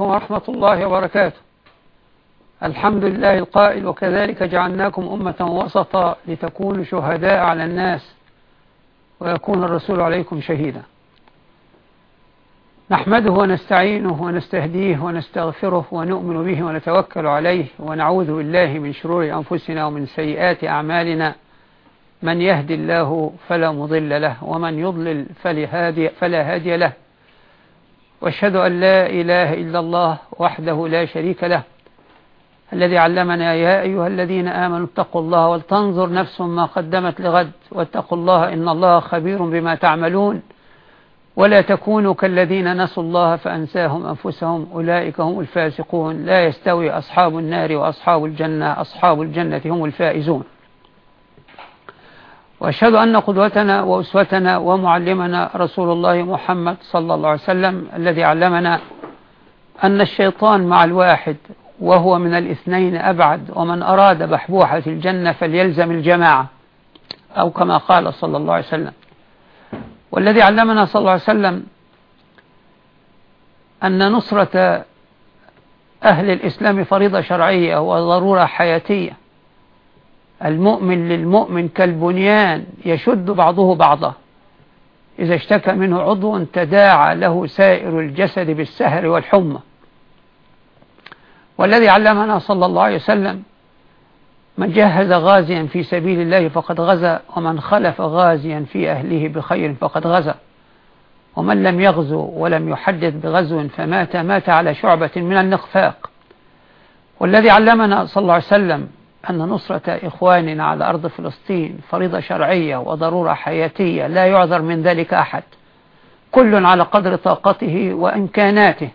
عليكم ورحمة الله وبركاته. الحمد لله القائل وكذلك جعلناكم أمة وسطا لتكونوا شهداء على الناس ويكون الرسول عليكم شهيدا. نحمده ونستعينه ونستهديه ونستغفره ونؤمن به ونتوكل عليه ونعوذ بالله من شرور أنفسنا ومن سيئات أعمالنا. من يهدي الله فلا مضل له ومن يضلل فلا هادي له. وأشهد أن لا إله إلا الله وحده لا شريك له الذي علمنا يا أيها الذين آمنوا اتقوا الله ولتنظر نفس ما قدمت لغد واتقوا الله إن الله خبير بما تعملون ولا تكونوا كالذين نسوا الله فأنساهم أنفسهم أولئك هم الفاسقون لا يستوي أصحاب النار وأصحاب الجنة أصحاب الجنة هم الفائزون. وأشهد أن قدوتنا وأسوتنا ومعلمنا رسول الله محمد صلى الله عليه وسلم الذي علمنا أن الشيطان مع الواحد وهو من الاثنين أبعد ومن أراد بحبوحة الجنة فليلزم الجماعة أو كما قال صلى الله عليه وسلم. والذي علمنا صلى الله عليه وسلم أن نصرة أهل الإسلام فريضة شرعية وضرورة حياتية. المؤمن للمؤمن كالبنيان يشد بعضه بعضا. إذا اشتكى منه عضو تداعى له سائر الجسد بالسهر والحمى. والذي علمنا صلى الله عليه وسلم من جهز غازيا في سبيل الله فقد غزا ومن خلف غازيا في أهله بخير فقد غزا. ومن لم يغزو ولم يحدث بغزو فمات مات على شعبة من النخفاق والذي علمنا صلى الله عليه وسلم أن نصرة إخواننا على أرض فلسطين فريضة شرعية وضرورة حياتية لا يعذر من ذلك أحد. كل على قدر طاقته وإمكاناته.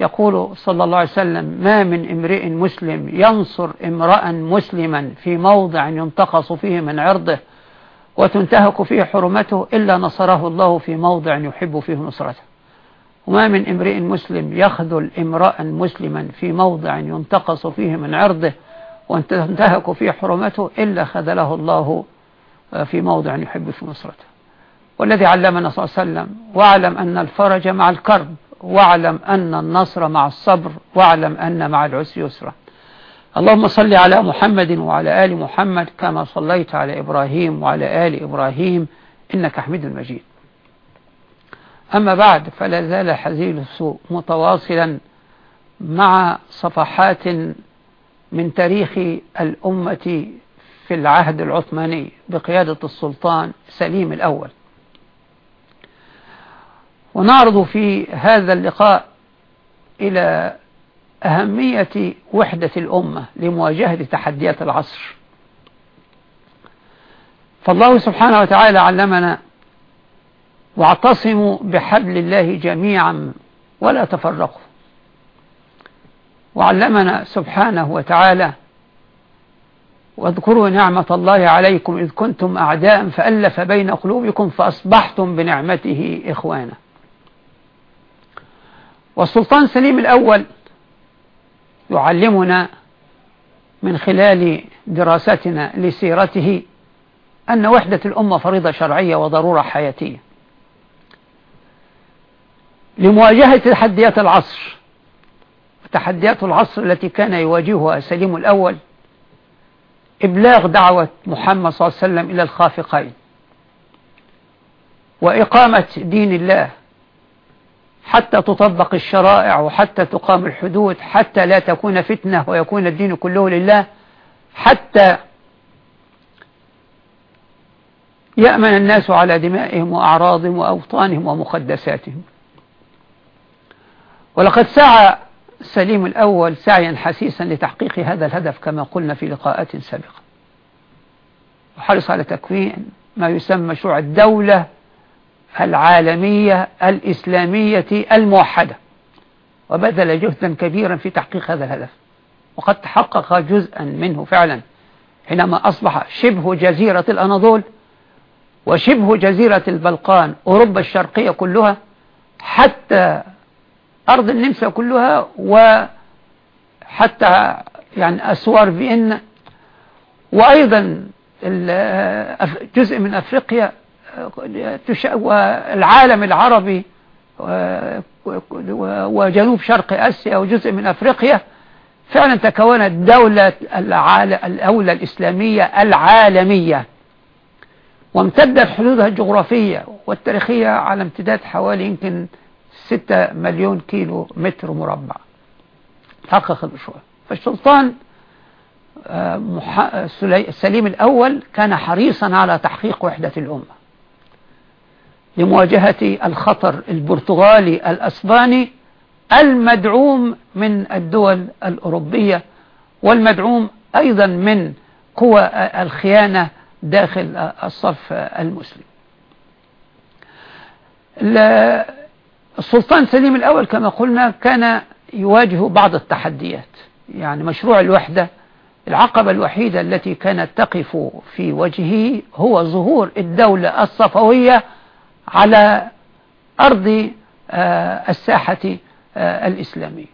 يقول صلى الله عليه وسلم ما من امرئ مسلم ينصر امرأ مسلما في موضع ينتقص فيه من عرضه وتنتهك فيه حرمته إلا نصره الله في موضع يحب فيه نصرته. وما من امرئ مسلم يخذل امرأ مسلما في موضع ينتقص فيه من عرضه وانتهك فيه حرمته إلا خذله الله في موضع يحب في نصرته. والذي علمنا صلى الله عليه وسلم واعلم أن الفرج مع الكرب واعلم أن النصر مع الصبر واعلم أن مع العسر يسرا. اللهم صل على محمد وعلى آل محمد كما صليت على إبراهيم وعلى آل إبراهيم إنك حميد مجيد. أما بعد فلا زال حزين السوء متواصلا مع صفحات من تاريخ الأمة في العهد العثماني بقيادة السلطان سليم الأول. ونعرض في هذا اللقاء إلى أهمية وحدة الأمة لمواجهة تحديات العصر. فالله سبحانه وتعالى علمنا واعتصموا بحبل الله جميعا ولا تفرقوا. وعلمنا سبحانه وتعالى. واذكروا نعمة الله عليكم إذ كنتم أعداء فألف بين قلوبكم فأصبحتم بنعمته إخوانا. والسلطان سليم الأول يعلمنا من خلال دراستنا لسيرته أن وحدة الأمة فريضة شرعية وضرورة حياتية. لمواجهة تحديات العصر وتحديات العصر التي كان يواجهها سليم الأول إبلاغ دعوة محمد صلى الله عليه وسلم إلى الخافقين وإقامة دين الله حتى تطبق الشرائع وحتى تقام الحدود حتى لا تكون فتنة ويكون الدين كله لله حتى يأمن الناس على دمائهم وأعراضهم وأوطانهم ومقدساتهم. ولقد سعى سليم الأول سعيا حسيسا لتحقيق هذا الهدف كما قلنا في لقاءات سابقة. وحرص على تكوين ما يسمى مشروع الدولة العالمية الإسلامية الموحدة. وبذل جهدا كبيرا في تحقيق هذا الهدف. وقد تحقق جزءا منه فعلا حينما أصبح شبه جزيرة الأناضول وشبه جزيرة البلقان أوروبا الشرقية كلها حتى أرض النمسا كلها وحتى يعني أسوار فيينا وأيضا جزء من أفريقيا والعالم العربي وجنوب شرق آسيا وجزء من أفريقيا فعلا تكونت دولة الأولى الإسلامية العالمية. وامتدت حدودها الجغرافية والتاريخية على امتداد حوالي يمكن 6 مليون كيلو متر مربع. حقق شوية فالسلطان آه، سليم الأول كان حريصا على تحقيق وحدة الأمة. لمواجهة الخطر البرتغالي الأسباني المدعوم من الدول الأوروبية والمدعوم أيضا من قوى الخيانة داخل الصف المسلم. السلطان سليم الأول كما قلنا كان يواجه بعض التحديات. يعني مشروع الوحدة العقبة الوحيدة التي كانت تقف في وجهه هو ظهور الدولة الصفوية على أرض آه، الساحة آه، الإسلامية.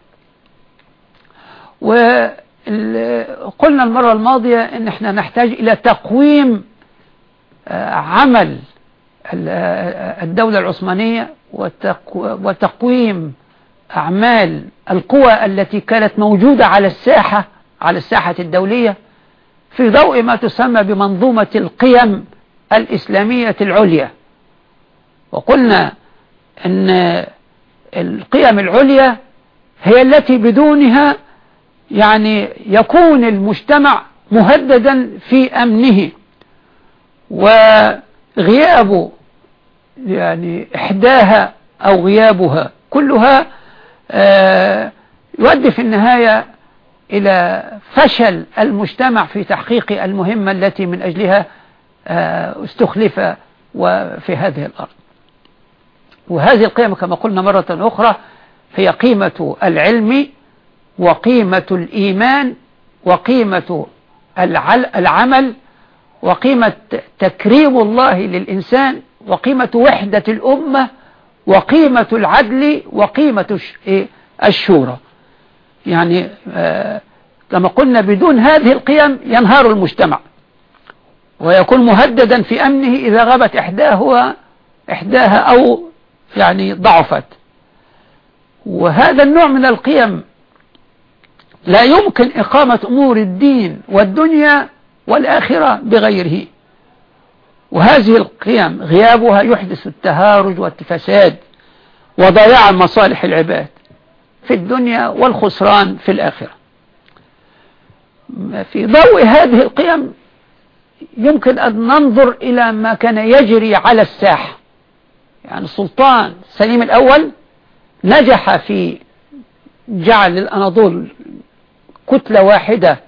وقلنا المرة الماضية أن إحنا نحتاج إلى تقويم آه، عمل الدولة العثمانية وتقويم أعمال القوى التي كانت موجودة على الساحة على الساحة الدولية في ضوء ما تسمى بمنظومة القيم الإسلامية العليا. وقلنا أن القيم العليا هي التي بدونها يعني يكون المجتمع مهددا في أمنه. وغياب يعني إحداها أو غيابها كلها آه، يؤدي في النهاية إلى فشل المجتمع في تحقيق المهمة التي من أجلها آه، استخلف وفي هذه الأرض. وهذه القيم كما قلنا مرة أخرى هي قيمة العلم وقيمة الإيمان وقيمة العمل وقيمة تكريم الله للإنسان وقيمة وحدة الأمة وقيمة العدل وقيمة إيه؟ الشورى. يعني آه كما قلنا بدون هذه القيم ينهار المجتمع. ويكون مهددا في أمنه إذا غابت إحداه إحداها أو يعني ضعفت. وهذا النوع من القيم لا يمكن إقامة أمور الدين والدنيا والآخرة بغيره. وهذه القيم غيابها يحدث التهارج والفساد وضياع مصالح العباد في الدنيا والخسران في الآخرة. في ضوء هذه القيم يمكن أن ننظر إلى ما كان يجري على الساحة. يعني السلطان سليم الأول نجح في جعل الأناضول كتلة واحدة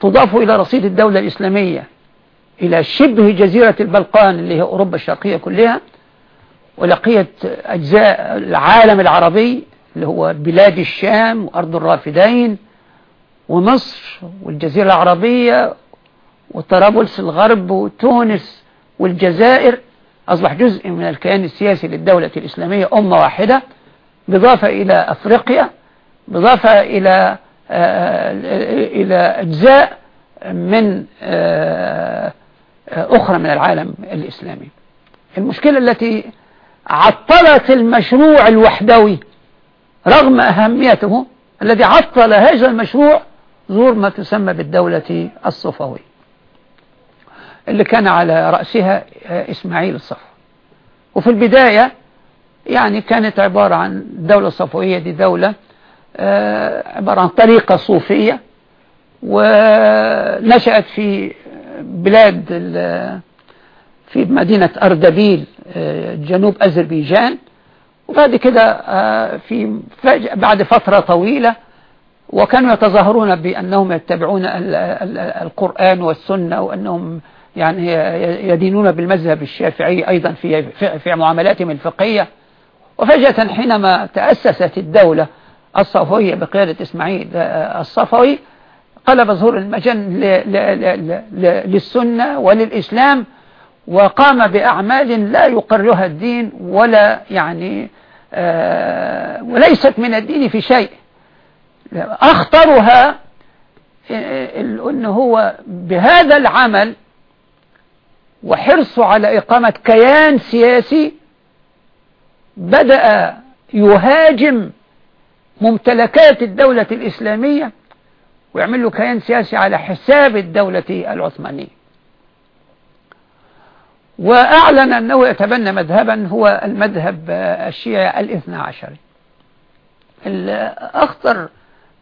تضاف إلى رصيد الدولة الإسلامية. إلى شبه جزيرة البلقان اللي هي أوروبا الشرقية كلها ولقيت أجزاء العالم العربي اللي هو بلاد الشام وأرض الرافدين ومصر والجزيرة العربية وطرابلس الغرب وتونس والجزائر أصبح جزء من الكيان السياسي للدولة الإسلامية أمة واحدة بضافة إلى أفريقيا بضافة إلى آه، إلى أجزاء من آه، أخرى من العالم الإسلامي. المشكلة التي عطلت المشروع الوحدوي رغم أهميته الذي عطل هذا المشروع ظهور ما تسمى بالدولة الصفوية اللي كان على رأسها إسماعيل الصفوي. وفي البداية يعني كانت عبارة عن الدولة الصفوية دي دولة آه، عبارة عن طريقة صوفية ونشأت في بلاد في مدينة أردبيل آه، جنوب أذربيجان. وبعد كده آه، في بعد فترة طويلة وكانوا يتظاهرون بأنهم يتبعون القرآن والسنة وأنهم يعني يدينون بالمذهب الشافعي أيضا في في معاملاتهم الفقهية. وفجأة حينما تأسست الدولة الصفوية بقيادة إسماعيل آه، الصفوي قلب ظهور المجن للسنة وللإسلام وقام بأعمال لا يقرها الدين ولا يعني آه، وليست من الدين في شيء. أخطرها أنه هو بهذا العمل وحرصه على إقامة كيان سياسي بدأ يهاجم ممتلكات الدولة الإسلامية ويعمل له كيان سياسي على حساب الدولة العثمانية. وأعلن أنه يتبنى مذهبا هو المذهب الشيعي الاثنى عشري الأخطر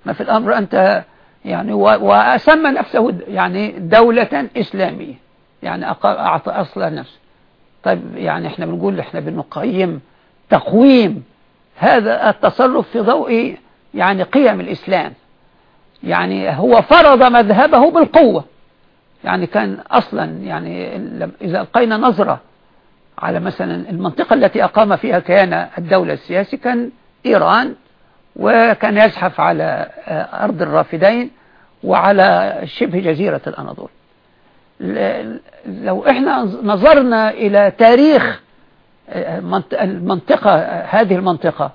ما في الأمر أنت يعني وأسمى نفسه يعني دولة إسلامية. يعني أعطى أصل نفسه طيب يعني إحنا بنقول إحنا بنقيم تقويم هذا التصرف في ضوء يعني قيم الإسلام. يعني هو فرض مذهبه بالقوة. يعني كان أصلا يعني إذا ألقينا نظرة على مثلا المنطقة التي أقام فيها كيان الدولة السياسي كان إيران وكان يزحف على أرض الرافدين وعلى شبه جزيرة الأناضول. لو إحنا نظرنا إلى تاريخ المنطقة هذه المنطقة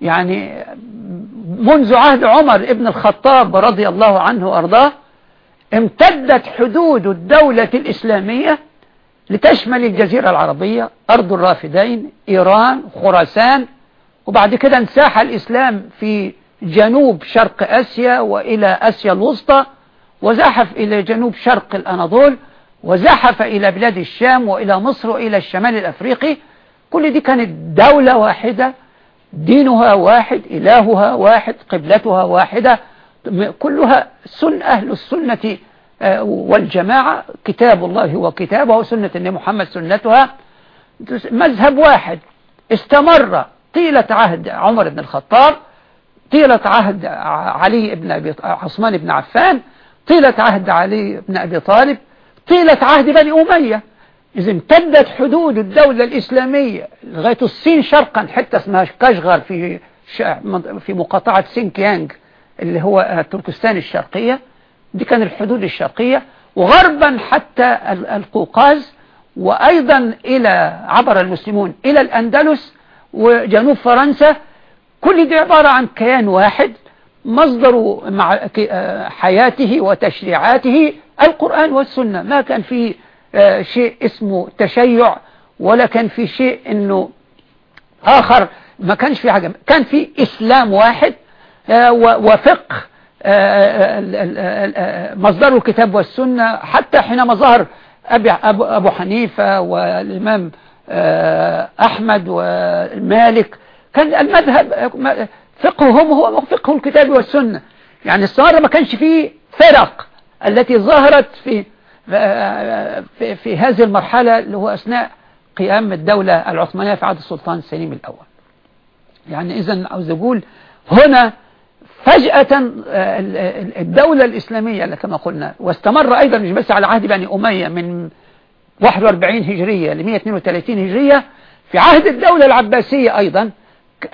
يعني منذ عهد عمر ابن الخطاب رضي الله عنه وأرضاه امتدت حدود الدولة الإسلامية لتشمل الجزيرة العربية أرض الرافدين إيران خراسان وبعد كده انساح الإسلام في جنوب شرق أسيا وإلى أسيا الوسطى وزحف إلى جنوب شرق الأناضول وزحف إلى بلاد الشام وإلى مصر وإلى الشمال الأفريقي. كل دي كانت دولة واحدة دينها واحد إلهها واحد قبلتها واحدة كلها سن أهل السنة آه، والجماعة كتاب الله وكتابه وسنة النبي محمد سنتها. مذهب واحد استمر طيلة عهد عمر بن الخطاب طيلة عهد علي بن أبي عثمان بن عفان طيلة عهد علي بن أبي طالب طيلة عهد بني أمية. إذا امتدت حدود الدولة الإسلامية. لغاية الصين شرقا حتى اسمها كاشغر في في مقاطعة سينكيانج اللي هو تركستان الشرقية. دي كان الحدود الشرقية. وغربا حتى القوقاز وأيضا إلى عبر المسلمون إلى الأندلس وجنوب فرنسا. كل دي عبارة عن كيان واحد مصدر مع حياته وتشريعاته القرآن والسنة. ما كان في آه، شيء اسمه تشيع ولا كان في شيء إنه آخر ما كانش في حاجة كان في إسلام واحد آه، وفقه آه، مصدر الكتاب والسنة حتى حينما ظهر أبو حنيفة والإمام أحمد ومالك كان المذهب فقههم هو فقه الكتاب والسنة. يعني الصغار ما كانش فيه فرق التي ظهرت في في, في هذه المرحلة اللي هو أثناء قيام الدولة العثمانية في عهد السلطان سليم الأول. يعني إذا عاوز أقول هنا فجأة الدولة الإسلامية كما قلنا واستمر أيضا مش بس على عهد بني أمية من 41 هجرية ل 132 هجرية في عهد الدولة العباسية أيضا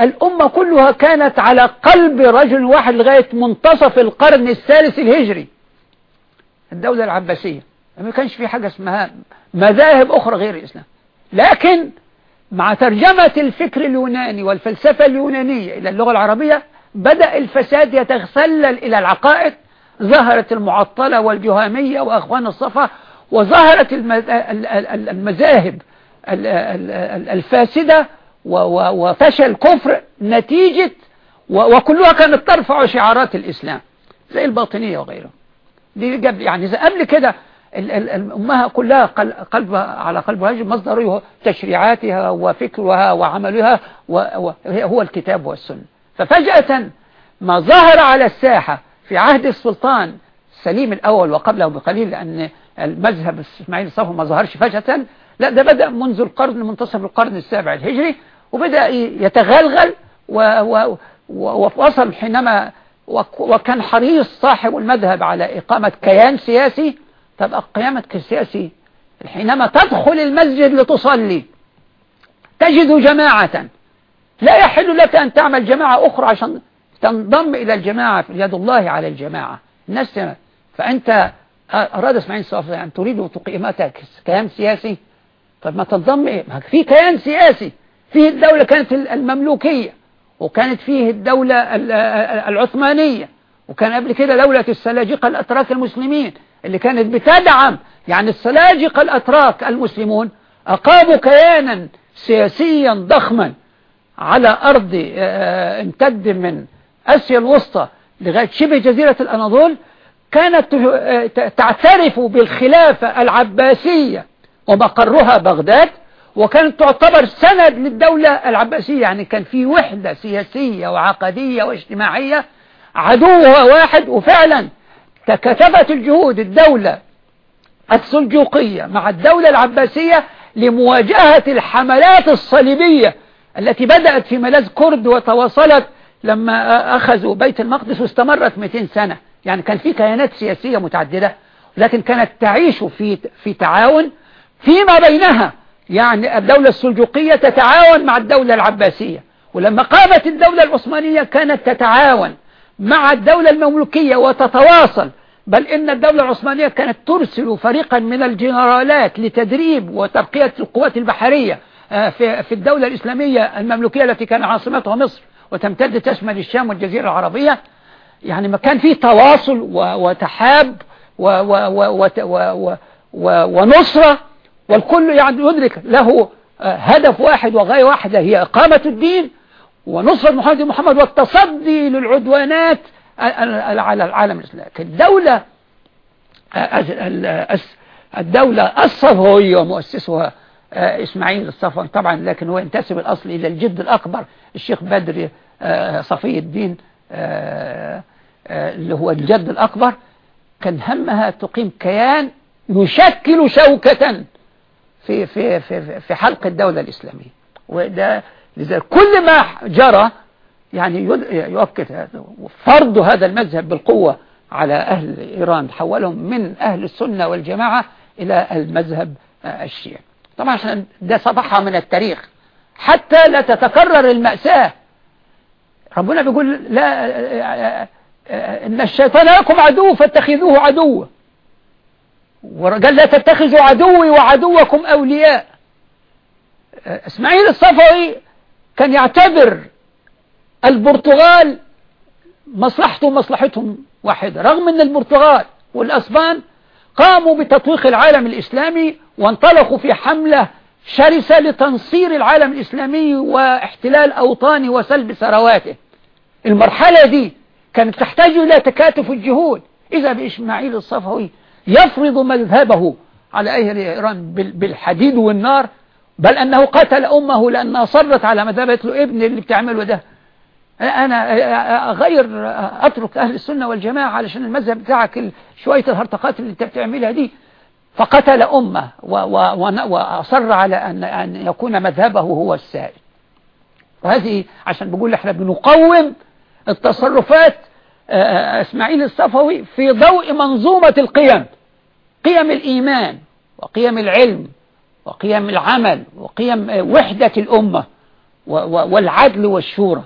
الأمة كلها كانت على قلب رجل واحد لغاية منتصف القرن الثالث الهجري. الدولة العباسية. ما كانش في حاجة اسمها مذاهب أخرى غير الإسلام. لكن مع ترجمة الفكر اليوناني والفلسفة اليونانية إلى اللغة العربية بدأ الفساد يتسلل إلى العقائد ظهرت المعطلة والجهامية وأخوان الصفا وظهرت المذاهب الفاسدة وفشل كفر نتيجة وكلها كانت ترفع شعارات الإسلام زي الباطنية وغيره دي قبل يعني قبل كده الأمها كلها قلبها على قلبها مصدره تشريعاتها وفكرها وعملها هو الكتاب والسنة. ففجأة ما ظهر على الساحة في عهد السلطان سليم الأول وقبله بقليل لأن المذهب إسماعيل الصفو ما ظهرش فجأة لا ده بدأ منذ القرن منتصف القرن السابع الهجري وبدأ يتغلغل ووصل حينما وكان حريص صاحب المذهب على إقامة كيان سياسي تبقى قيامة السياسي حينما تدخل المسجد لتصلي تجد جماعة لا يحل لك أن تعمل جماعة أخرى عشان تنضم إلى الجماعة يد الله على الجماعة. الناس فأنت أراد إسماعيل صافي أن تريد تقيمتك كيان سياسي؟ طب ما تنضم إيه في كيان سياسي. فيه الدولة كانت المملوكية وكانت فيه الدولة العثمانية وكان قبل كده دولة السلاجقة الأتراك المسلمين. اللي كانت بتدعم. يعني السلاجقة الأتراك المسلمون أقاموا كيانا سياسيا ضخما على أرض آه، امتد من أسيا الوسطى لغاية شبه جزيرة الأناضول. كانت آه، تعترف بالخلافة العباسية ومقرها بغداد وكانت تعتبر سند للدولة العباسية. يعني كان في وحدة سياسية وعقدية واجتماعية عدوها واحد وفعلا تكتبت الجهود الدولة السلجوقية مع الدولة العباسية لمواجهة الحملات الصليبية التي بدأت في ملاذ كرد وتواصلت لما أخذوا بيت المقدس واستمرت 200 سنة. يعني كان في كيانات سياسية متعددة لكن كانت تعيش في في تعاون فيما بينها. يعني الدولة السلجوقية تتعاون مع الدولة العباسية ولما قامت الدولة العثمانية كانت تتعاون. مع الدولة المملوكية وتتواصل بل إن الدولة العثمانية كانت ترسل فريقا من الجنرالات لتدريب وتبقية القوات البحرية آه، في في الدولة الإسلامية المملوكية التي كان عاصمتها مصر وتمتد تشمل الشام والجزيرة العربية. يعني ما كان فيه تواصل وتحاب ونصرة والكل يعني يدرك له آه، هدف واحد وغاية واحدة هي إقامة الدين ونصرة محمد محمد والتصدي للعدوانات على العالم الإسلامي. الدولة الدولة الصفوية ومؤسسها آه، إسماعيل الصفوي طبعا لكن هو ينتسب الأصل إلى الجد الأكبر الشيخ بدر آه، صفي الدين آه، اللي هو الجد الأكبر. كان همها تقيم كيان يشكل شوكة في في في في حلق الدولة الإسلامية. وده لذلك كل ما جرى يعني يؤكد هذا فرض هذا المذهب بالقوة على أهل إيران حولهم من أهل السنة والجماعة إلى المذهب الشيعي. طبعا عشان ده صفحة من التاريخ. حتى لا تتكرر المأساة. ربنا بيقول لا إن الشيطان لكم عدو فاتخذوه عدوا وقال لا تتخذوا عدوي وعدوكم أولياء. إسماعيل الصفوي كان يعتبر البرتغال مصلحته ومصلحتهم واحدة. رغم أن البرتغال والأسبان قاموا بتطويق العالم الإسلامي وانطلقوا في حملة شرسة لتنصير العالم الإسلامي واحتلال أوطانه وسلب ثرواته. المرحلة دي كانت تحتاج إلى تكاتف الجهود. إذا بإسماعيل الصفوي يفرض مذهبه على أهل إيران بالحديد والنار بل أنه قتل أمه لأنها صرت على مذهبة له ابن اللي بتعمله ده. أنا غير أترك أهل السنة والجماعة علشان المذهب بتاعك شوية الهرطقات اللي أنت بتعملها دي. فقتل أمه وأصر على أن, أن يكون مذهبه هو السائد وهذه عشان بقول إحنا بنقوم التصرفات إسماعيل الصفوي في ضوء منظومة القيم قيم الإيمان وقيم العلم وقيم العمل وقيم وحدة الأمة والعدل والشورى.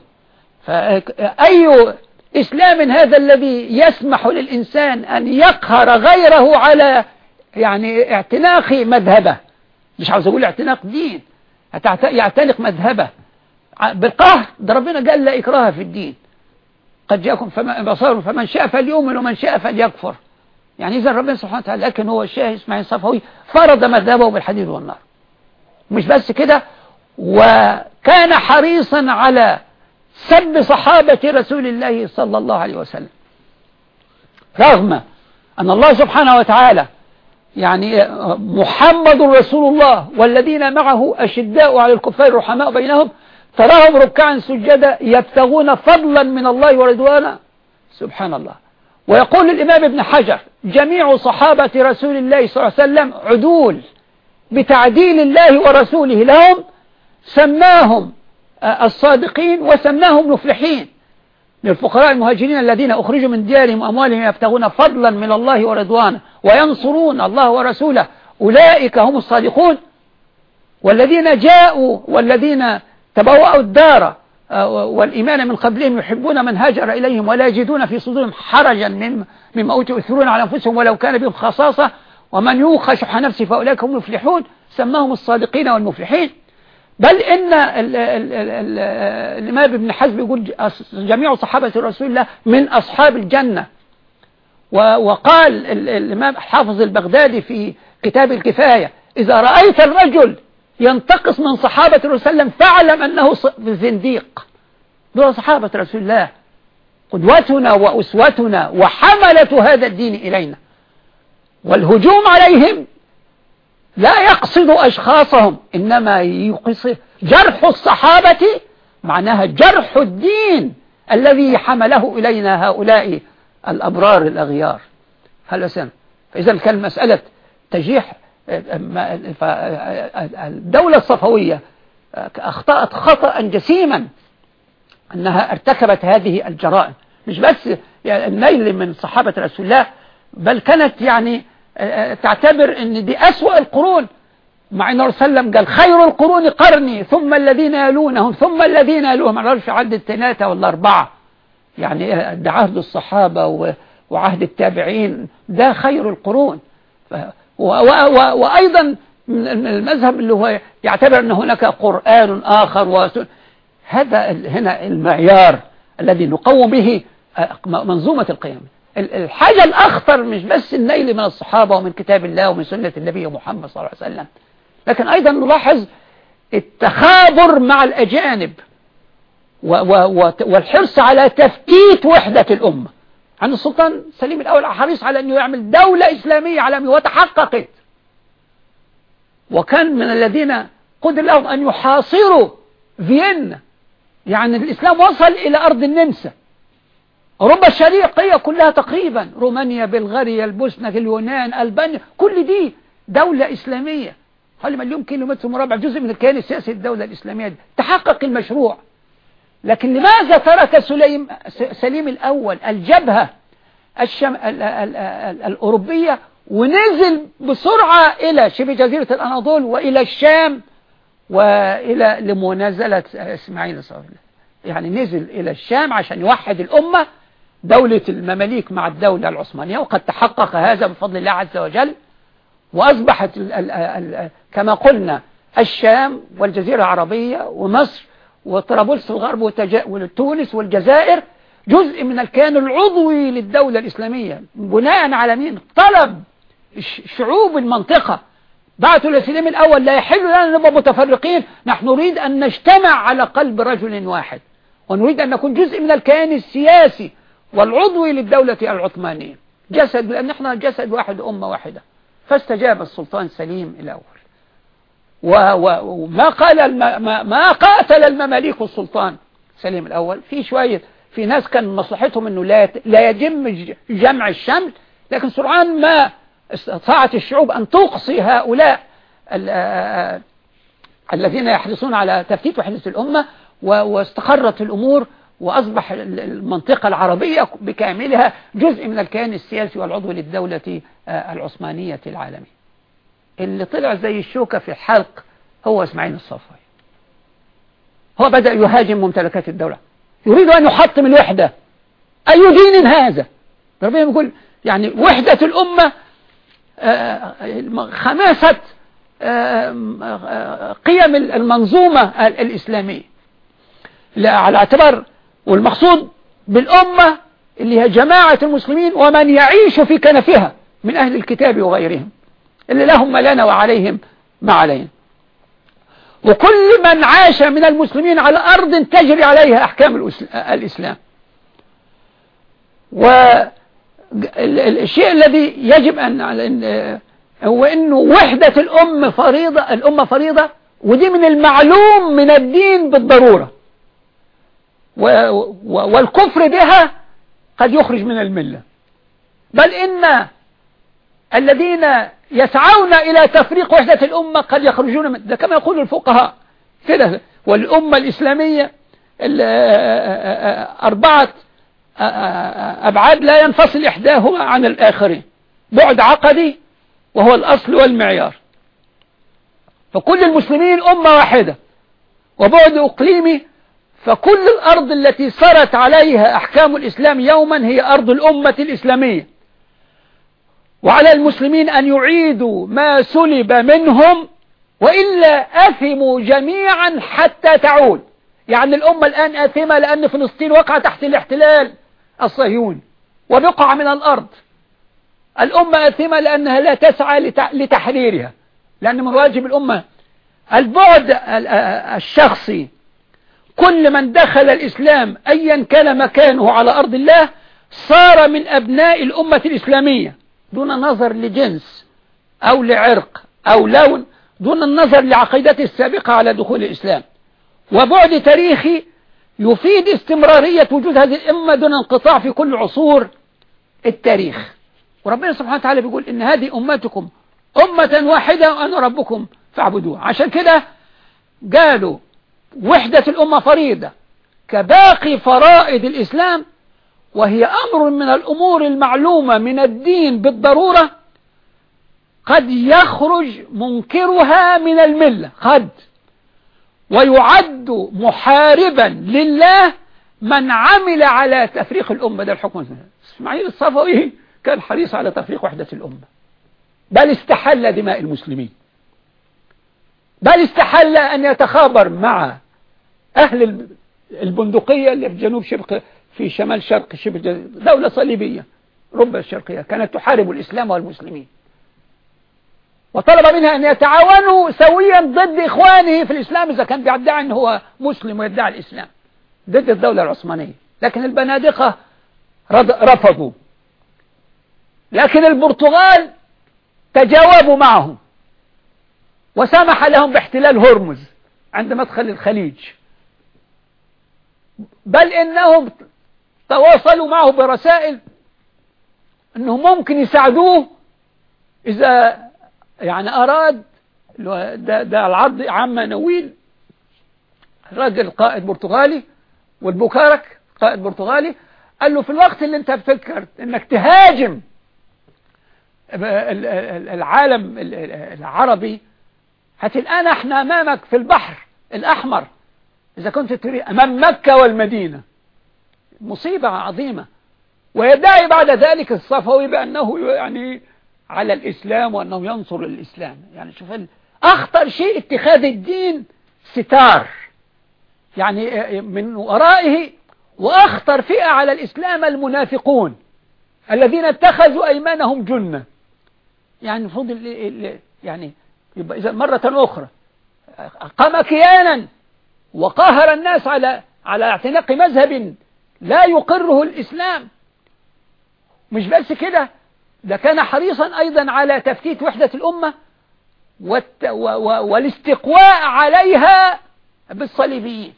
فأي إسلام هذا الذي يسمح للإنسان أن يقهر غيره على يعني اعتناق مذهبه؟ مش عاوز أقول اعتناق دين يعتنق مذهبه. بالقهر ده ربنا قال لا إكراه في الدين. قد جاءكم بصار فمن شاء فليؤمن ومن شاء فليكفر. يعني إذا ربنا سبحانه وتعالى لكن هو الشاه إسماعيل الصفوي فرض مذهبه بالحديد والنار. مش بس كده وكان حريصا على سب صحابة رسول الله صلى الله عليه وسلم. رغم أن الله سبحانه وتعالى يعني محمد رسول الله والذين معه أشداء على الكفار رحماء بينهم تراهم ركعا سجدا يبتغون فضلا من الله ورضوانا. سبحان الله. ويقول الإمام ابن حجر جميع صحابة رسول الله صلى الله عليه وسلم عدول بتعديل الله ورسوله. لهم سماهم الصادقين وسماهم مفلحين. للفقراء المهاجرين الذين أخرجوا من ديارهم وأموالهم يبتغون فضلا من الله ورضوانه وينصرون الله ورسوله. أولئك هم الصادقون. والذين جاءوا والذين تبوأوا الدار آه، والإيمان من قبلهم يحبون من هاجر إليهم ولا يجدون في صدورهم حرجا مما أوتوا على أنفسهم ولو كان بهم خصاصة. ومن يوخى شح نفسه فأولئك هم المفلحون. سماهم الصادقين والمفلحين. بل إن الإمام ابن حزم يقول جميع صحابة رسول الله من أصحاب الجنة. وقال الإمام حافظ البغدادي في كتاب الكفاية إذا رأيت الرجل ينتقص من صحابة الرسول صلى الله عليه وسلم فاعلم أنه زنديق. دول صحابة رسول الله. قدوتنا وأسوتنا وحملة هذا الدين إلينا. والهجوم عليهم لا يقصد أشخاصهم إنما يقصد جرح الصحابة معناها جرح الدين الذي حمله إلينا هؤلاء الأبرار الأغيار. هل سنة فإذا كان مسألة تجريح الدولة الصفوية أخطأت خطأ جسيما أنها ارتكبت هذه الجرائم. مش بس النيل من صحابة رسول الله بل كانت يعني تعتبر إن دي أسوأ القرون. مع إن الرسول صلى قال خير القرون قرني ثم الذين يلونهم ثم الذين يلونهم. ما نعرفش عد الثلاثة ولا أربعة يعني ده عهد الصحابة وعهد التابعين ده خير القرون. وأيضا المذهب اللي هو يعتبر أن هناك قرآن آخر هذا هنا المعيار الذي نقوم به منظومة القيم. الحاجة الأخطر مش بس النيل من الصحابة ومن كتاب الله ومن سنة النبي محمد صلى الله عليه وسلم لكن أيضا نلاحظ التخابر مع الأجانب والحرص على تفتيت وحدة الأمة. عن السلطان سليم الأول حريص على أنه يعمل دولة إسلامية عالمية وتحققت وكان من الذين قدر لهم أن يحاصروا فيينا. يعني الإسلام وصل إلى أرض النمسا. أوروبا الشرقية كلها تقريبا رومانيا بلغاريا البوسنة اليونان ألبانيا كل دي دولة إسلامية. حوالي مليون كيلو متر مربع جزء من الكيان السياسي الدولة الإسلامية. دي تحقق المشروع. لكن لماذا ترك سليم سليم الأول؟ الجبهة الشم ال ال ال الأوروبية ونزل بسرعة إلى شبه جزيرة الأناضول وإلى الشام وإلى لمنازلة إسماعيل صلى يعني نزل إلى الشام عشان يوحد الأمة. دولة المماليك مع الدولة العثمانية وقد تحقق هذا بفضل الله عز وجل وأصبحت ال ال ال كما قلنا الشام والجزيرة العربية ومصر وطرابلس الغرب وتونس والجزائر جزء من الكيان العضوي للدولة الإسلامية. بناء على مين؟ طلب شعوب المنطقة. بعثوا لسليم الأول لا يحل لنا نبقى متفرقين. نحن نريد أن نجتمع على قلب رجل واحد. ونريد أن نكون جزء من الكيان السياسي والعضوي للدولة العثمانية. جسد لأن إحنا جسد واحد أمة واحدة. فاستجاب السلطان سليم الأول. وما قال ما, ما قاتل المماليك السلطان. سليم الأول. في شوية في ناس كان مصلحتهم أنه لا لا يتم جمع الشمل لكن سرعان ما استطاعت الشعوب أن تقصي هؤلاء الذين يحرصون على تفتيت وحدة الأمة واستقرت الأمور وأصبح المنطقة العربية بكاملها جزء من الكيان السياسي والعضو للدولة العثمانية العالمية. اللي طلع زي الشوكة في الحلق هو إسماعيل الصفوي. هو بدأ يهاجم ممتلكات الدولة. يريد أن يحطم الوحدة. أي دين هذا؟ ربنا يقول يعني وحدة الأمة خماسة قيم المنظومة الإسلامية. على اعتبار والمقصود بالأمة اللي هي جماعة المسلمين ومن يعيش في كنفها من أهل الكتاب وغيرهم. اللي لهم ما لنا وعليهم ما علينا. وكل من عاش من المسلمين على أرض تجري عليها أحكام الإسلام. والشيء الذي يجب أن هو أنه وحدة الأم فريضة الأمة فريضة ودي من المعلوم من الدين بالضرورة. والكفر بها قد يخرج من الملة. بل إن الذين يسعون إلى تفريق وحدة الأمة قد يخرجون من ده كما يقول الفقهاء. كده. والأمة الإسلامية أربعة أبعاد لا ينفصل إحداهما عن الآخرين. بعد عقدي وهو الأصل والمعيار. فكل المسلمين أمة واحدة. وبعد إقليمي فكل الأرض التي صارت عليها أحكام الإسلام يوما هي أرض الأمة الإسلامية. وعلى المسلمين أن يعيدوا ما سلب منهم وإلا أثموا جميعا حتى تعود. يعني الأمة الآن آثمة لأن فلسطين وقع تحت الاحتلال الصهيوني وبقع من الأرض. الأمة آثمة لأنها لا تسعى لتحريرها. لأن من واجب الأمة البعد الشخصي. كل من دخل الإسلام أيا كان مكانه على أرض الله صار من أبناء الأمة الإسلامية. دون نظر لجنس أو لعرق أو لون دون النظر لعقيدته السابقة على دخول الإسلام. وبعد تاريخي يفيد استمرارية وجود هذه الأمة دون انقطاع في كل عصور التاريخ. وربنا سبحانه وتعالى بيقول إن هذه أمتكم أمة واحدة وأنا ربكم فاعبدوه عشان كده قالوا وحدة الأمة فريضة كباقي فرائض الإسلام وهي أمر من الأمور المعلومة من الدين بالضرورة قد يخرج منكرها من الملة قد ويعد محاربا لله من عمل على تفريق الأمة. ده الحكم. إسماعيل الصفوي كان حريص على تفريق وحدة الأمة. بل استحل دماء المسلمين. بل استحل أن يتخابر مع أهل البندقية اللي في جنوب شرق في شمال شرق شبه دولة صليبية. ربع الشرقية. كانت تحارب الإسلام والمسلمين. وطلب منها أن يتعاونوا سويا ضد إخوانه في الإسلام إذا كان بيدعي أنه هو مسلم ويدعي الإسلام. ضد الدولة العثمانية. لكن البنادقة رفضوا. لكن البرتغال تجاوبوا معهم. وسمح لهم باحتلال هرمز عند مدخل الخليج. بل إنهم تواصلوا معه برسائل أنهم ممكن يساعدوه إذا يعني أراد. ده, ده العرض عم نويل. راجل قائد برتغالي والبوكارك قائد برتغالي. قال له في الوقت اللي أنت فكرت إنك تهاجم العالم العربي الآن إحنا أمامك في البحر الأحمر. إذا كنت تريد أمام مكة والمدينة. مصيبة عظيمة. ويدعي بعد ذلك الصفوي بأنه يعني على الإسلام وأنه ينصر الإسلام. يعني شوف أخطر شيء اتخاذ الدين ستار. يعني من ورائه وأخطر فئة على الإسلام المنافقون الذين اتخذوا أيمانهم جنة. يعني المفروض يعني يبقى إذا مرة أخرى قام كيانا وقاهر الناس على على اعتناق مذهب لا يقره الإسلام. مش بس كده ده كان حريصا أيضا على تفتيت وحدة الأمة والت... و... و... والاستقواء عليها بالصليبيين.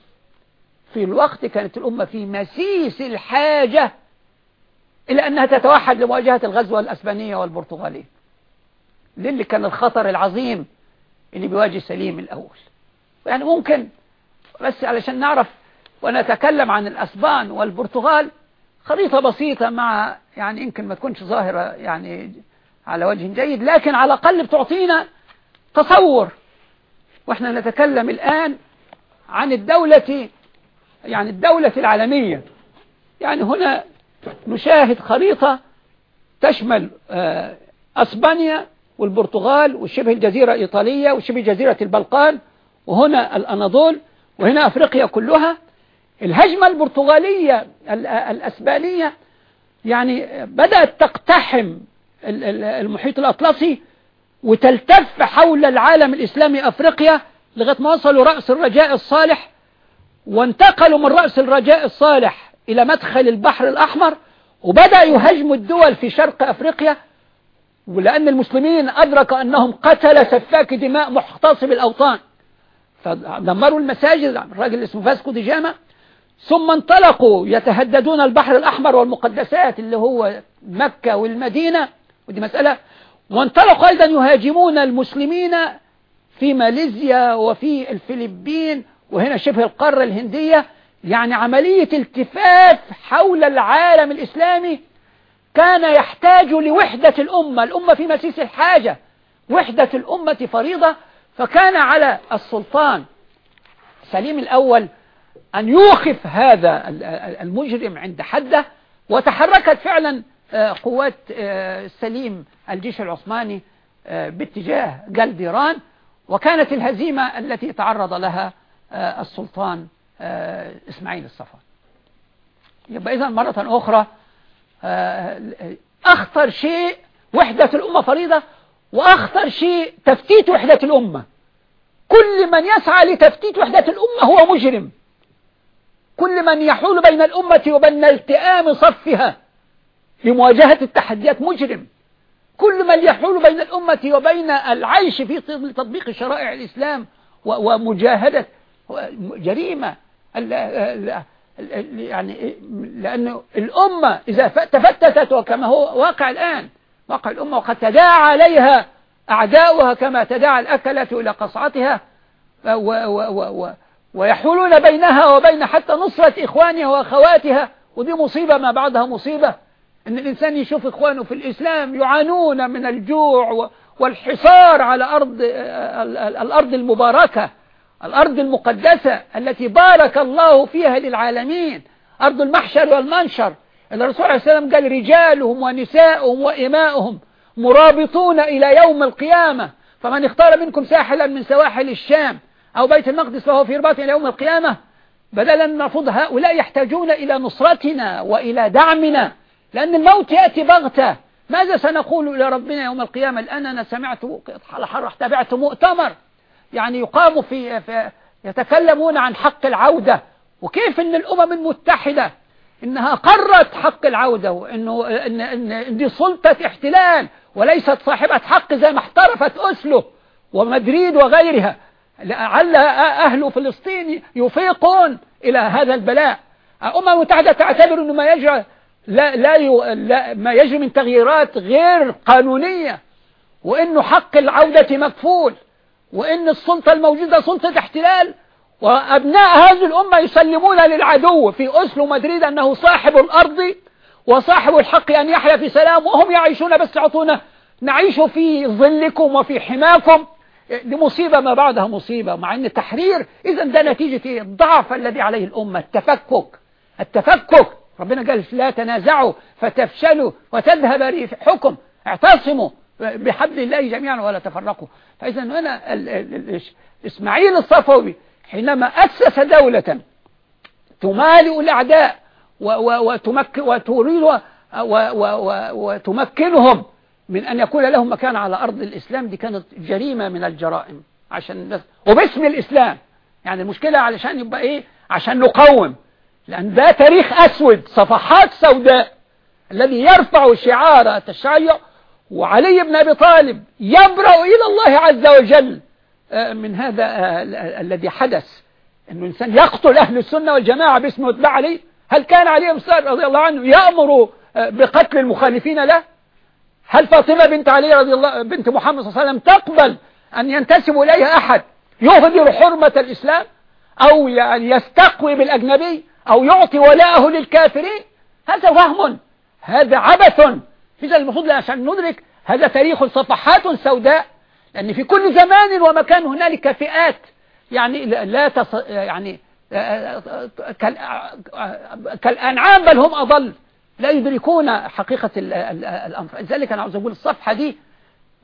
في الوقت كانت الأمة في مسيس الحاجة إلى أنها تتوحد لمواجهة الغزوة الأسبانية والبرتغالية. للي كان الخطر العظيم اللي بيواجه سليم الأول. يعني ممكن بس علشان نعرف ونتكلم عن الأسبان والبرتغال خريطة بسيطة مع يعني يمكن ما تكونش ظاهرة يعني على وجه جيد لكن على الأقل بتعطينا تصور. وإحنا نتكلم الآن عن الدولة يعني الدولة العالمية. يعني هنا نشاهد خريطة تشمل آه، أسبانيا والبرتغال وشبه الجزيرة الإيطالية وشبه جزيرة البلقان وهنا الأناضول وهنا أفريقيا كلها. الهجمة البرتغالية الأسبانية يعني بدأت تقتحم المحيط الأطلسي وتلتف حول العالم الإسلامي أفريقيا لغاية ما وصلوا رأس الرجاء الصالح. وانتقلوا من رأس الرجاء الصالح إلى مدخل البحر الأحمر وبدأ يهاجموا الدول في شرق أفريقيا. ولأن المسلمين أدركوا أنهم قتل سفاك دماء محتصب الأوطان. فدمروا المساجد. الراجل اسمه فاسكو دي جاما ثم انطلقوا يتهددون البحر الأحمر والمقدسات اللي هو مكة والمدينة ودي مسألة. وانطلقوا أيضا يهاجمون المسلمين في ماليزيا وفي الفلبين وهنا شبه القارة الهندية. يعني عملية التفاف حول العالم الإسلامي كان يحتاج لوحدة الأمة الأمة في مسيس الحاجة وحدة الأمة فريضة. فكان على السلطان سليم الأول أن يوقف هذا المجرم عند حده وتحركت فعلا آه، قوات آه، سليم الجيش العثماني آه، باتجاه قلب وكانت الهزيمة التي تعرض لها السلطان إسماعيل الصفا يبقى إذا مرة أخرى أخطر شيء وحدة الأمة فريضة وأخطر شيء تفتيت وحدة الأمة. كل من يسعى لتفتيت وحدة الأمة هو مجرم. كل من يحول بين الأمة وبين التئام صفها لمواجهة التحديات مجرم. كل من يحول بين الأمة وبين العيش في تطبيق شرائع الإسلام ومجاهدة جريمة. يعني لأن الأمة إذا تفتتت وكما هو واقع الآن واقع الأمة وقد تداعى عليها أعداؤها كما تداعى الأكلة إلى قصعتها و و و ويحولون بينها وبين حتى نصرة إخوانها وأخواتها ودي مصيبة ما بعدها مصيبة أن الإنسان يشوف إخوانه في الإسلام يعانون من الجوع والحصار على أرض الأرض المباركة الأرض المقدسة التي بارك الله فيها للعالمين أرض المحشر والمنشر. الرسول عليه السلام قال رجالهم ونساؤهم وإماؤهم مرابطون إلى يوم القيامة فمن اختار منكم ساحلا من سواحل الشام أو بيت المقدس فهو في رباط إلى يوم القيامة بدلا نرفض هؤلاء يحتاجون إلى نصرتنا وإلى دعمنا لأن الموت يأتي بغتة. ماذا سنقول إلى ربنا يوم القيامة؟ الآن أنا سمعت تابعت مؤتمر يعني يقام في, يتكلمون عن حق العودة. وكيف أن الأمم المتحدة إنها قرت حق العودة وإنه إن, إن, دي سلطة احتلال وليست صاحبة حق زي ما احترفت أسلو ومدريد وغيرها. لعل أهل فلسطين يفيقون إلى هذا البلاء. الأمم المتحدة تعتبر أنه ما يجرى لا لا, لا ما يجري من تغييرات غير قانونية. وإنه حق العودة مكفول. وإن السلطة الموجودة سلطة احتلال وأبناء هذه الأمة يسلمون للعدو في أسلو مدريد أنه صاحب الأرض وصاحب الحق أن يحيا في سلام. وهم يعيشون بس يعطونا نعيش في ظلكم وفي حماكم. دي مصيبة ما بعدها مصيبة مع أن التحرير إذا ده نتيجة الضعف الذي عليه الأمة التفكك. التفكك ربنا قال لا تنازعوا فتفشلوا وتذهب ريحكم. اعتصموا بحبل الله جميعا ولا تفرقوا. فإذا هنا إسماعيل الصفوي حينما أسس دولة تمالئ الأعداء وتريد وتمكنهم من أن يكون لهم مكان على أرض الإسلام دي كانت جريمة من الجرائم عشان الناس. وباسم الإسلام. يعني المشكلة علشان يبقى إيه؟ عشان نقوم لأن ده تاريخ أسود صفحات سوداء. الذي يرفع شعار التشيع. وعلي بن أبي طالب يبرأ إلى الله عز وجل. آه، من هذا آه، الذي حدث. أنه إنسان يقتل أهل السنة والجماعة باسم اتباع علي. هل كان علي بن رضي الله عنه يأمر آه، بقتل المخالفين له؟ هل فاطمة بنت علي رضي الله بنت محمد صلى الله عليه وسلم تقبل أن ينتسب إليها أحد يهدر حرمة الإسلام؟ أو يعني يستقوي بالأجنبي؟ أو يعطي ولاءه للكافرين؟ هذا وهم. هذا عبث. إذا المفروض عشان ندرك هذا تاريخ صفحات سوداء. لأن في كل زمان ومكان هنالك فئات. يعني لا تص... يعني كالأنعام بل هم أضل. لا يدركون حقيقة الأمر. لذلك أنا عاوز أقول الصفحة دي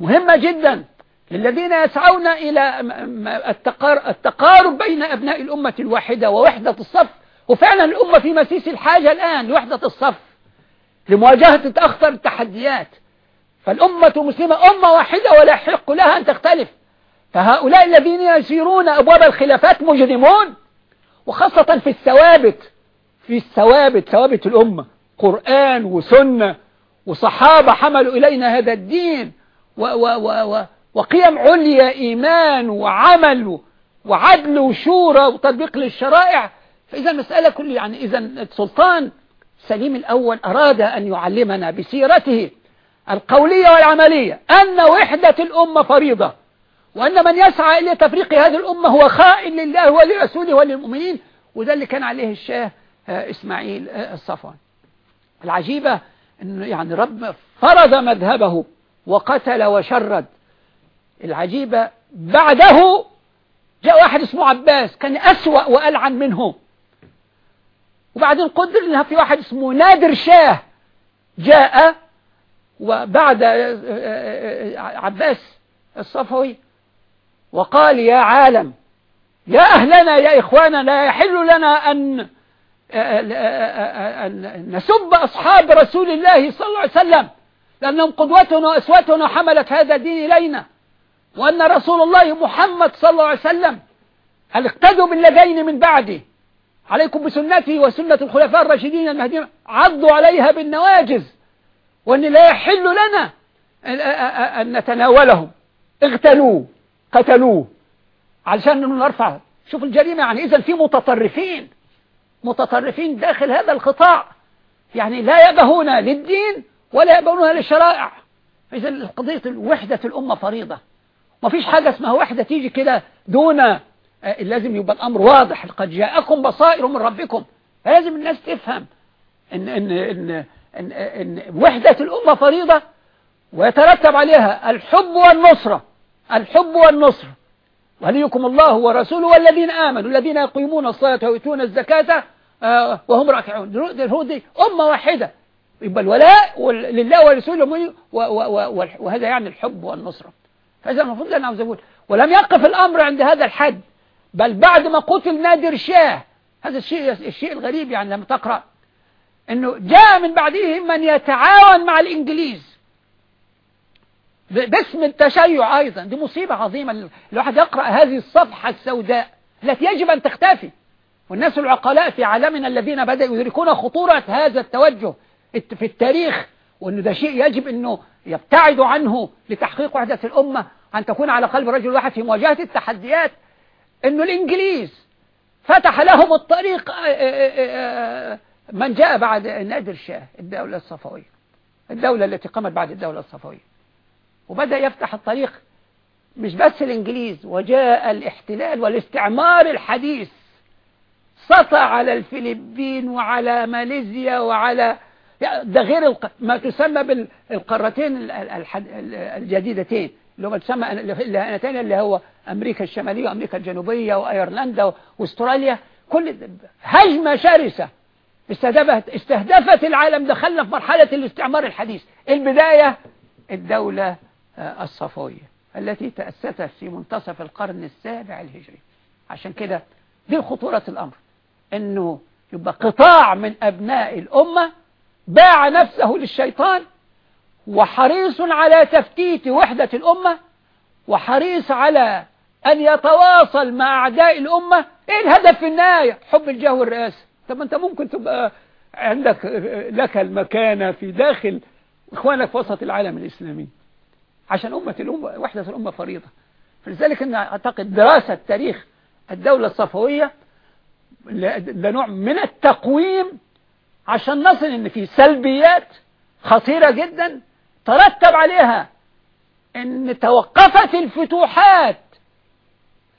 مهمة جدا للذين يسعون إلى التقارب بين أبناء الأمة الواحدة ووحدة الصف. وفعلا الأمة في مسيس الحاجة الآن لوحدة الصف. لمواجهة أخطر التحديات. فالأمة المسلمة أمة واحدة ولا يحق لها أن تختلف. فهؤلاء الذين يسيرون أبواب الخلافات مجرمون وخاصة في الثوابت في الثوابت ثوابت الأمة. قرآن وسنة وصحابة حملوا إلينا هذا الدين و و و و وقيم عليا إيمان وعمل وعدل وشورى وتطبيق للشرائع. فإذا المسألة كل يعني إذا السلطان سليم الأول أراد أن يعلمنا بسيرته القولية والعملية أن وحدة الأمة فريضة وأن من يسعى إلى تفريق هذه الأمة هو خائن لله ولرسوله وللمؤمنين. وده اللي كان عليه الشاه إسماعيل الصفوان. العجيبة أنه يعني رب فرض مذهبه وقتل وشرد. العجيبة بعده جاء واحد اسمه عباس كان أسوأ وألعن منه. وبعدين قدر لها في واحد اسمه نادر شاه جاء وبعد آه، آه، آه، عباس الصفوي وقال يا عالم يا أهلنا يا إخوانا لا يحل لنا أن نسب أصحاب رسول الله صلى الله عليه وسلم لأنهم قدوتنا وأسوتنا حملت هذا الدين إلينا وأن رسول الله محمد صلى الله عليه وسلم هل اقتدوا بالذين من بعده. عليكم بسنتي وسنة الخلفاء الراشدين المهديين عضوا عليها بالنواجز وأن لا يحل لنا أن نتناولهم. اغتلوه قتلوه. علشان نرفع شوف الجريمة يعني إذا في متطرفين. متطرفين داخل هذا القطاع. يعني لا يبهون للدين ولا يبهون للشرائع. إذا قضية وحدة الأمة فريضة. ما فيش حاجة اسمها وحدة تيجي كده دون آه، لازم يبقى الأمر واضح. قد جاءكم بصائر من ربكم. لازم الناس تفهم إن, إن, إن, إن, إن وحدة الأمة فريضة ويترتب عليها الحب والنصرة الحب والنصر. وليكم الله ورسوله والذين آمنوا الذين يقيمون الصلاة ويؤتون الزكاة. وهم راكعون. دي أمة واحدة. يبقى الولاء لله ورسوله وهذا يعني الحب والنصرة. فإذا المفروض أن عاوز أقول ولم يقف الأمر عند هذا الحد بل بعد ما قتل نادر شاه. هذا الشيء الشيء الغريب يعني لما تقرأ. أنه جاء من بعدهم من يتعاون مع الإنجليز. باسم التشيع أيضا. دي مصيبة عظيمة. الواحد يقرأ هذه الصفحة السوداء التي يجب أن تختفي. والناس العقلاء في عالمنا الذين بدأوا يدركون خطورة هذا التوجه في التاريخ وأنه ده شيء يجب أنه يبتعد عنه لتحقيق وحدة الأمة أن تكون على قلب رجل واحد في مواجهة التحديات. أنه الإنجليز فتح لهم الطريق آه، آه، آه، من جاء بعد نادر شاه الدولة الصفوية. الدولة التي قامت بعد الدولة الصفوية. وبدأ يفتح الطريق مش بس الإنجليز وجاء الاحتلال والاستعمار الحديث. سطع على الفلبين وعلى ماليزيا وعلى ده غير ما تسمى بالقارتين الجديدتين اللي هو تسمى اللي هو أمريكا الشمالية وأمريكا الجنوبية وأيرلندا وأستراليا. كل هجمة شرسة استهدفت استهدفت العالم دخلنا في مرحلة الاستعمار الحديث. البداية الدولة الصفوية التي تأسست في منتصف القرن السابع الهجري. عشان كده دي خطورة الأمر. أنه يبقى قطاع من أبناء الأمة باع نفسه للشيطان وحريص على تفتيت وحدة الأمة وحريص على أن يتواصل مع أعداء الأمة. إيه الهدف في النهاية؟ حب الجاه والرئاسة. طب أنت ممكن تبقى عندك لك المكانة في داخل إخوانك في وسط العالم الإسلامي عشان أمة الأمة وحدة الأمة فريضة. فلذلك أنا أعتقد دراسة تاريخ الدولة الصفوية ده نوع من التقويم عشان نصل إن في سلبيات خطيرة جدا ترتب عليها إن توقفت الفتوحات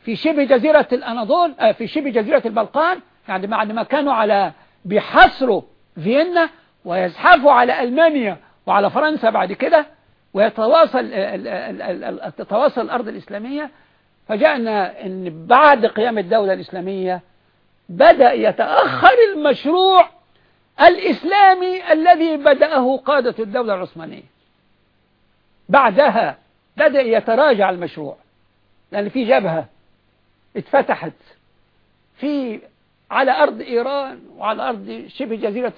في شبه جزيرة الأناضول آه، في شبه جزيرة البلقان يعني بعد ما كانوا على بيحصروا فيينا ويزحفوا على ألمانيا وعلى فرنسا بعد كده ويتواصل تتواصل الأرض الإسلامية فجاءنا أن بعد قيام الدولة الإسلامية بدأ يتأخر المشروع الإسلامي الذي بدأه قادة الدولة العثمانية. بعدها بدأ يتراجع المشروع لأن في جبهة اتفتحت في على أرض إيران وعلى أرض شبه جزيرة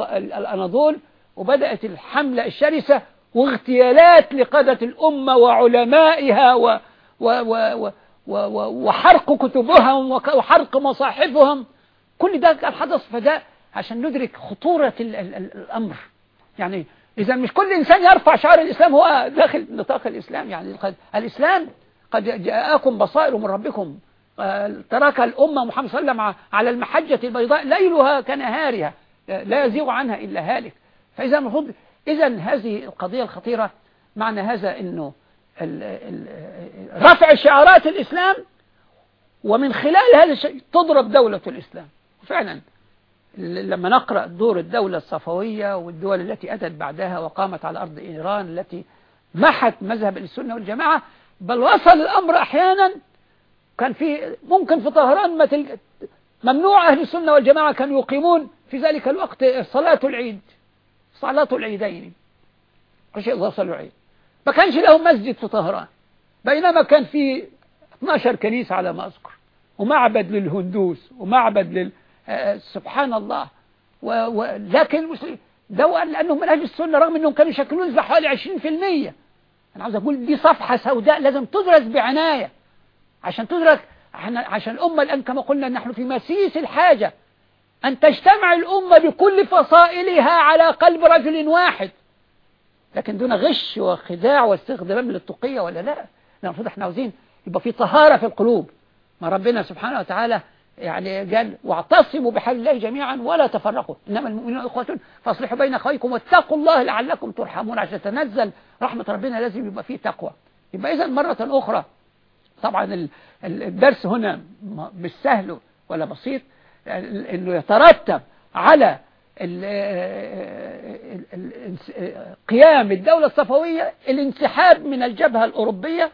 الأناضول وبدأت الحملة الشرسة واغتيالات لقادة الأمة وعلمائها و و و و وحرق كتبهم وحرق مصاحفهم. كل ده كان حدث فده عشان ندرك خطورة ال ال ال الأمر. يعني إذا مش كل إنسان يرفع شعار الإسلام هو داخل نطاق الإسلام. يعني الإسلام قد جاءكم بصائر من ربكم. آه، ترك الأمة محمد صلى الله عليه وسلم على المحجة البيضاء ليلها كنهارها لا يزيغ عنها إلا هالك. فإذا المفروض إذا هذه القضية الخطيرة معنى هذا أنه رفع شعارات الإسلام ومن خلال هذا الشيء تضرب دولة الإسلام. فعلا لما نقرأ دور الدولة الصفوية والدول التي أتت بعدها وقامت على أرض إيران التي محت مذهب السنة والجماعة بل وصل الأمر أحيانا. كان في ممكن في طهران ممنوع أهل السنة والجماعة كانوا يقيمون في ذلك الوقت صلاة العيد صلاة العيدين. شيء وصلوا العيد. ما كانش لهم مسجد في طهران. بينما كان في 12 كنيسة على ما أذكر. ومعبد للهندوس ومعبد لل آه، آه، سبحان الله. و... و... لكن المسلمين ده لأنهم من أهل السنة رغم أنهم كانوا يشكلون حوالي 20% أنا عاوز أقول دي صفحة سوداء لازم تدرس بعناية. عشان تدرك عشان الأمة الآن كما قلنا نحن في مسيس الحاجة. أن تجتمع الأمة بكل فصائلها على قلب رجل واحد. لكن دون غش وخداع واستخدام للتقية ولا لا. المفروض إحنا عاوزين يبقى في طهارة في القلوب. ما ربنا سبحانه وتعالى يعني قال واعتصموا بحبل الله جميعا ولا تفرقوا. إنما المؤمنون إخوة فاصلحوا بين أخويكم واتقوا الله لعلكم ترحمون. عشان تنزل رحمة ربنا لازم يبقى فيه تقوى. يبقى إذا مرة أخرى طبعا الدرس هنا مش سهل ولا بسيط إنه يترتب على قيام الدولة الصفوية الانسحاب من الجبهة الأوروبية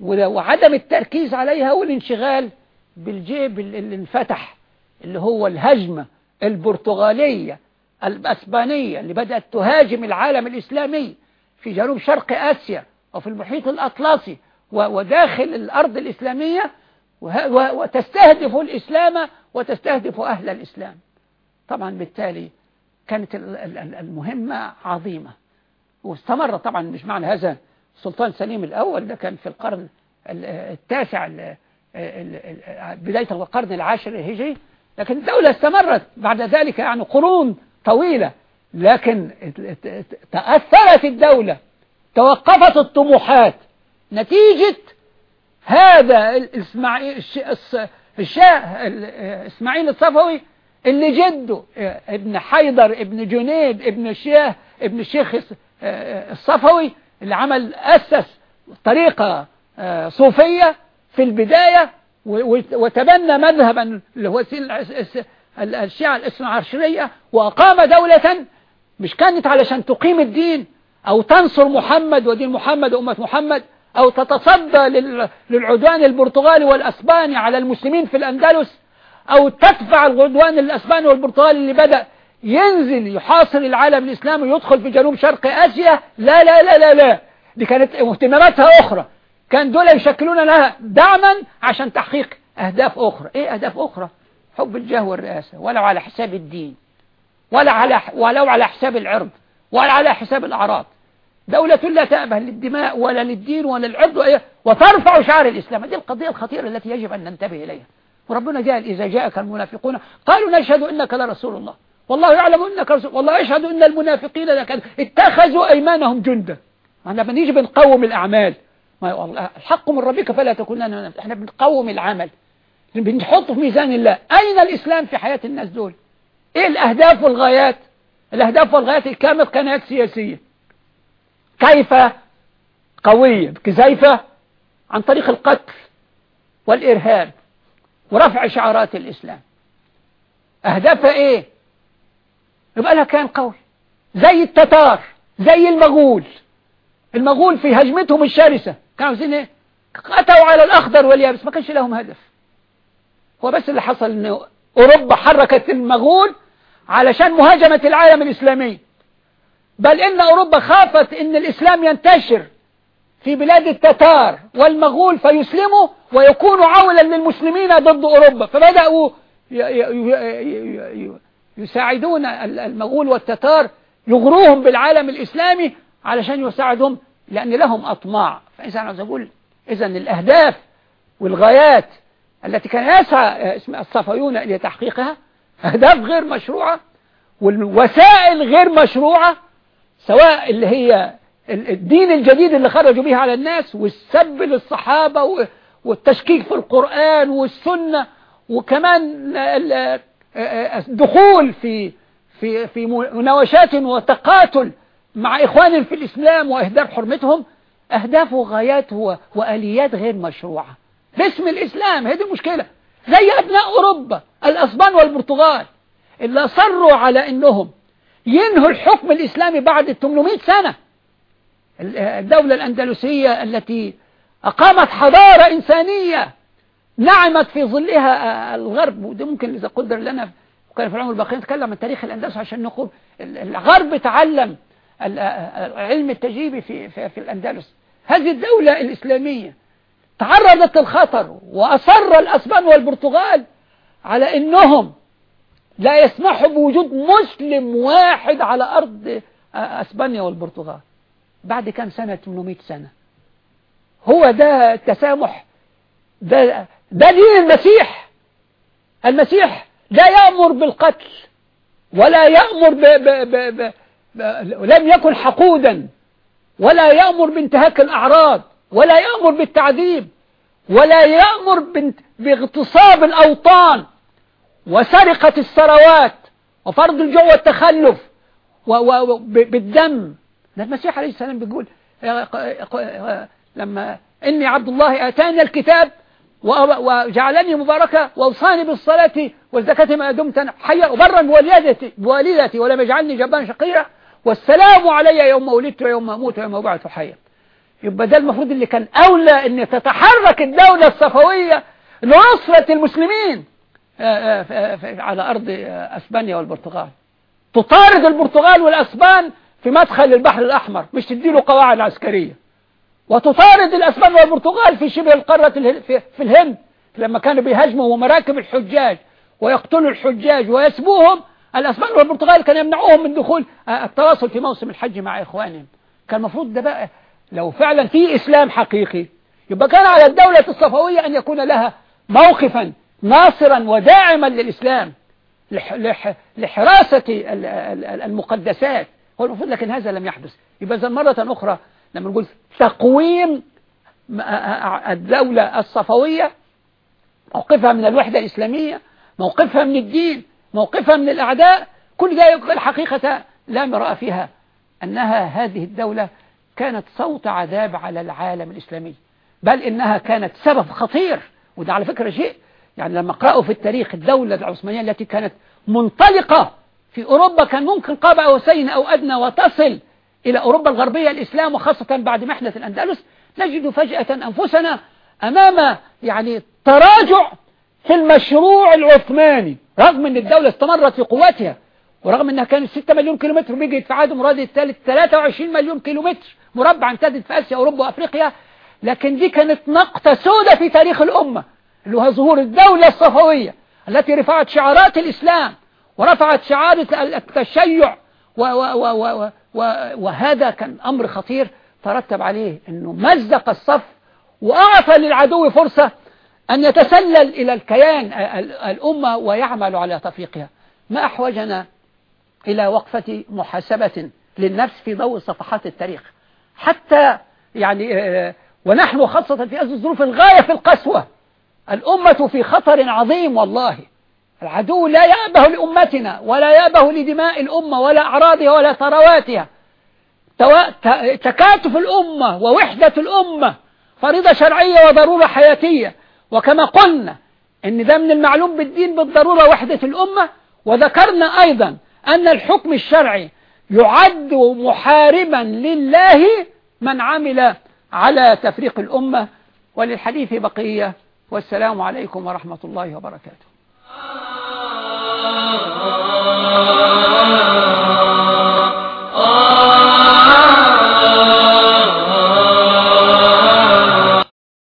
وعدم التركيز عليها والانشغال بالجيب اللي انفتح اللي هو الهجمة البرتغالية الأسبانية اللي بدأت تهاجم العالم الإسلامي في جنوب شرق آسيا وفي المحيط الأطلسي وداخل الأرض الإسلامية وتستهدف الإسلام وتستهدف أهل الإسلام. طبعا بالتالي كانت المهمة عظيمة. واستمر طبعا مش معنى هذا السلطان سليم الأول ده كان في القرن التاسع بداية القرن العاشر الهجري. لكن الدولة استمرت بعد ذلك يعني قرون طويلة. لكن تأثرت الدولة توقفت الطموحات. نتيجة هذا الإسماعيل الشاه إسماعيل الصفوي اللي جده ابن حيدر ابن جنيد ابن الشاه ابن الشيخ الصفوي اللي عمل أسس طريقة صوفية في البداية وتبنى مذهبا اللي هو الشيعة الاثنى عشرية وأقام دولة مش كانت علشان تقيم الدين أو تنصر محمد ودين محمد وأمة محمد أو تتصدى للعدوان البرتغالي والأسباني على المسلمين في الأندلس. أو تدفع العدوان الأسباني والبرتغالي اللي بدأ ينزل يحاصر العالم الإسلامي ويدخل في جنوب شرق آسيا؟ لا لا لا لا لا. دي كانت اهتماماتها أخرى. كان دول يشكلون لها دعما عشان تحقيق أهداف أخرى. إيه أهداف أخرى؟ حب الجاه والرئاسة ولو على حساب الدين ولا على ولو على حساب العرض ولا على حساب الأعراض. دولة لا تأبه للدماء ولا للدين ولا للعرض وترفع شعار الإسلام. دي القضية الخطيرة التي يجب أن ننتبه إليها. وربنا قال إذا جاءك المنافقون قالوا نشهد إنك لرسول الله. والله يعلم إنك رسول والله يشهد إن المنافقين لكن اتخذوا أيمانهم جندا. لما نيجي بنقوم الأعمال. ما الحق من ربك فلا تكون لنا إحنا بنقوم العمل. بنحط في ميزان الله. أين الإسلام في حياة الناس دول؟ إيه الأهداف والغايات؟ الأهداف والغايات الكامل قناعات سياسية. كيف؟ قوية. كيف؟ عن طريق القتل والإرهاب. ورفع شعارات الإسلام. أهدافها إيه؟ يبقى لها كان قوي. زي التتار زي المغول. المغول في هجمتهم الشرسة. كانوا عاوزين إيه؟ قتلوا على الأخضر واليابس. ما كانش لهم هدف. هو بس اللي حصل إن أوروبا حركت المغول علشان مهاجمة العالم الإسلامي. بل إن أوروبا خافت إن الإسلام ينتشر. في بلاد التتار والمغول فيسلموا ويكونوا عولا للمسلمين ضد أوروبا. فبدأوا يساعدون المغول والتتار يغروهم بالعالم الإسلامي علشان يساعدهم لأن لهم أطماع. فإذا أنا أقول إذا الأهداف والغايات التي كان يسعى الصفويون لتحقيقها أهداف غير مشروعة والوسائل غير مشروعة سواء اللي هي الدين الجديد اللي خرجوا به على الناس والسب للصحابة والتشكيك في القرآن والسنة وكمان الدخول في في في مناوشات وتقاتل مع إخوان في الإسلام وإهدار حرمتهم أهداف وغايات وآليات غير مشروعة. باسم الإسلام هذه المشكلة. زي أبناء أوروبا الأسبان والبرتغال اللي أصروا على أنهم ينهوا الحكم الإسلامي بعد 800 سنة. الدولة الأندلسية التي أقامت حضارة إنسانية نعمت في ظلها الغرب. وده ممكن إذا قدر لنا وكان في العمر الباقي نتكلم عن تاريخ الأندلس عشان نقول الغرب تعلم العلم التجريبي في, في, في الأندلس. هذه الدولة الإسلامية تعرضت للخطر وأصر الأسبان والبرتغال على أنهم لا يسمحوا بوجود مسلم واحد على أرض أسبانيا والبرتغال. بعد كم سنة؟ 800 سنة. هو ده التسامح ده, ده دين المسيح. المسيح لا يأمر بالقتل ولا يأمر ب ب ب ب لم يكن حقودا ولا يأمر بانتهاك الأعراض ولا يأمر بالتعذيب ولا يأمر باغتصاب الأوطان وسرقة الثروات وفرض الجوع والتخلف بالدم. ده المسيح عليه السلام بيقول لما إني عبد الله آتاني الكتاب وجعلني مباركة وأوصاني بالصلاة والزكاة ما دمت حيا وبرا بوالدتي, بوالدتي ولم يجعلني جبان شقيرا والسلام علي يوم ولدت ويوم أموت ويوم أبعث حيا. يبقى ده المفروض اللي كان أولى أن تتحرك الدولة الصفوية لنصرة المسلمين آه، آه، على أرض أسبانيا والبرتغال. تطارد البرتغال والأسبان في مدخل البحر الأحمر مش تديله قواعد عسكرية. وتطارد الأسبان والبرتغال في شبه القارة في الهند لما كانوا بيهاجموا مراكب الحجاج ويقتلوا الحجاج ويسبوهم الأسبان والبرتغال كانوا يمنعوهم من دخول آه، التواصل في موسم الحج مع إخوانهم. كان المفروض ده بقى لو فعلا في إسلام حقيقي يبقى كان على الدولة الصفوية أن يكون لها موقفا ناصرا وداعما للإسلام لحراسة المقدسات. هو المفروض لكن هذا لم يحدث. يبقى إذا مرة أخرى لما نقول تقويم الدولة الصفوية موقفها من الوحدة الإسلامية موقفها من الدين موقفها من الأعداء كل ده الحقيقة لا مراء فيها أنها هذه الدولة كانت صوت عذاب على العالم الإسلامي. بل إنها كانت سبب خطير وده على فكرة شيء. يعني لما قرأوا في التاريخ الدولة العثمانية التي كانت منطلقة في أوروبا كان ممكن قاب أوسين أو أدنى وتصل إلى أوروبا الغربية الإسلام وخاصة بعد محنة الأندلس نجد فجأة أنفسنا أمام يعني تراجع في المشروع العثماني رغم أن الدولة استمرت في قوتها ورغم أنها كانت 6 مليون كيلومتر بيجي في مراد الثالث 23 مليون كيلومتر مربع امتدت في آسيا أوروبا وأفريقيا لكن دي كانت نقطة سوداء في تاريخ الأمة اللي هو ظهور الدولة الصفوية التي رفعت شعارات الإسلام ورفعت شعار التشيع و و و و وهذا كان أمر خطير ترتب عليه أنه مزق الصف وأعطى للعدو فرصة أن يتسلل إلى الكيان الأمة ويعمل على تفريقها. ما أحوجنا إلى وقفة محاسبة للنفس في ضوء صفحات التاريخ. حتى يعني آه، ونحن خاصة في هذه الظروف الغاية في القسوة. الأمة في خطر عظيم والله. العدو لا يأبه لأمتنا ولا يأبه لدماء الأمة ولا أعراضها ولا ثرواتها. تكاتف الأمة ووحدة الأمة فريضة شرعية وضرورة حياتية. وكما قلنا إن ده من المعلوم بالدين بالضرورة وحدة الأمة. وذكرنا أيضا أن الحكم الشرعي يعد محاربا لله من عمل على تفريق الأمة. وللحديث بقية. والسلام عليكم ورحمة الله وبركاته. ആ